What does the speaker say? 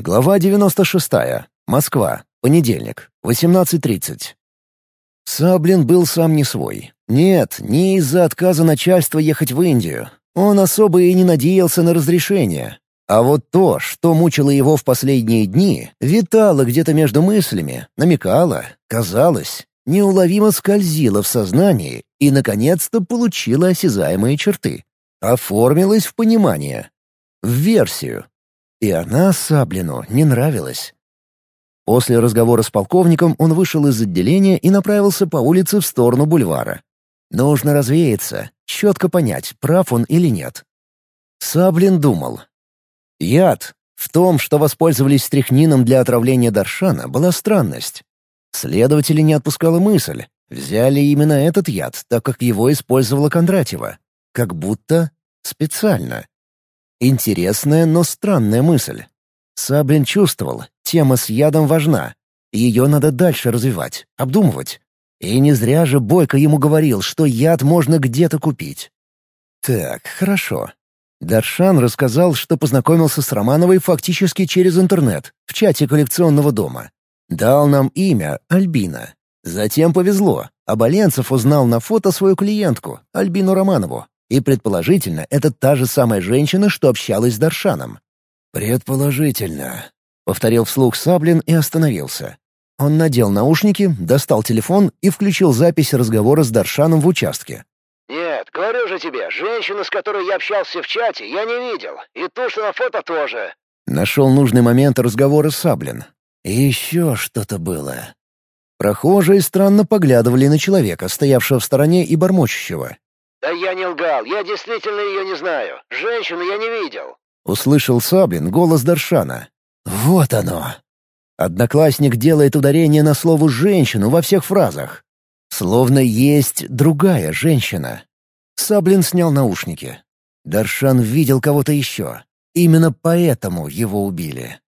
Глава 96. Москва. Понедельник. 18.30. Саблин был сам не свой. Нет, не из-за отказа начальства ехать в Индию. Он особо и не надеялся на разрешение. А вот то, что мучило его в последние дни, витало где-то между мыслями, намекало, казалось, неуловимо скользило в сознании и, наконец-то, получило осязаемые черты. Оформилось в понимание. В версию. И она Саблину не нравилась. После разговора с полковником он вышел из отделения и направился по улице в сторону бульвара. Нужно развеяться, четко понять, прав он или нет. Саблин думал. Яд. В том, что воспользовались стряхнином для отравления Даршана, была странность. Следователи не отпускала мысль. Взяли именно этот яд, так как его использовала Кондратьева. Как будто специально. Интересная, но странная мысль. Саблин чувствовал, тема с ядом важна. Ее надо дальше развивать, обдумывать. И не зря же Бойко ему говорил, что яд можно где-то купить. Так, хорошо. Даршан рассказал, что познакомился с Романовой фактически через интернет, в чате коллекционного дома. Дал нам имя — Альбина. Затем повезло. Аболенцев узнал на фото свою клиентку, Альбину Романову. И, предположительно, это та же самая женщина, что общалась с Даршаном. «Предположительно», — повторил вслух Саблин и остановился. Он надел наушники, достал телефон и включил запись разговора с Даршаном в участке. «Нет, говорю же тебе, женщину, с которой я общался в чате, я не видел. И ту, что на фото тоже». Нашел нужный момент разговора Саблин. И еще что-то было. Прохожие странно поглядывали на человека, стоявшего в стороне и бормочущего. «Да я не лгал, я действительно ее не знаю. Женщину я не видел». Услышал Саблин голос Даршана. «Вот оно!» Одноклассник делает ударение на слово «женщину» во всех фразах. Словно есть другая женщина. Саблин снял наушники. Даршан видел кого-то еще. Именно поэтому его убили.